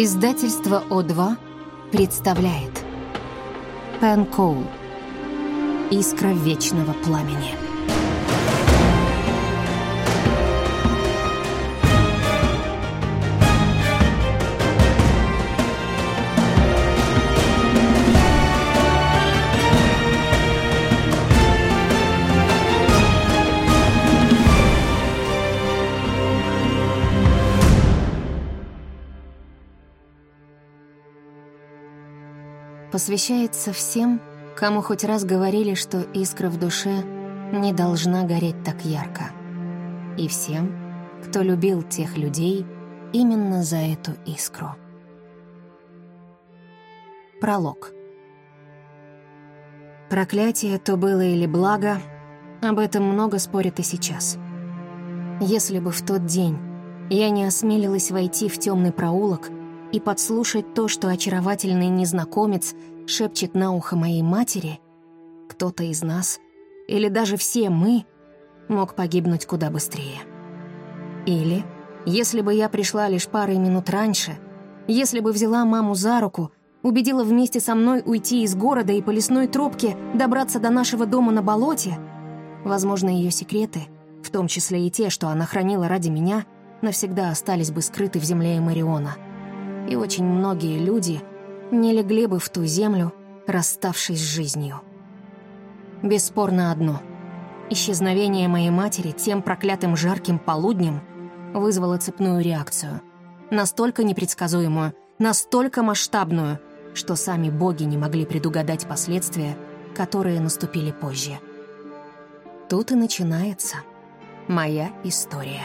Издательство О2 представляет. Пен Коул Искра вечного пламени Посвящается всем, кому хоть раз говорили, что искра в душе не должна гореть так ярко. И всем, кто любил тех людей именно за эту искру. Пролог. Проклятие то было или благо, об этом много спорят и сейчас. Если бы в тот день я не осмелилась войти в темный проулок и подслушать то, что очаровательный незнакомец шепчет на ухо моей матери, кто-то из нас, или даже все мы, мог погибнуть куда быстрее. Или, если бы я пришла лишь парой минут раньше, если бы взяла маму за руку, убедила вместе со мной уйти из города и по лесной тропке добраться до нашего дома на болоте, возможно, ее секреты, в том числе и те, что она хранила ради меня, навсегда остались бы скрыты в земле Мариона. И очень многие люди — не легли бы в ту землю, расставшись с жизнью. Бесспорно одно. Исчезновение моей матери тем проклятым жарким полуднем вызвало цепную реакцию. Настолько непредсказуемую, настолько масштабную, что сами боги не могли предугадать последствия, которые наступили позже. Тут и начинается моя история.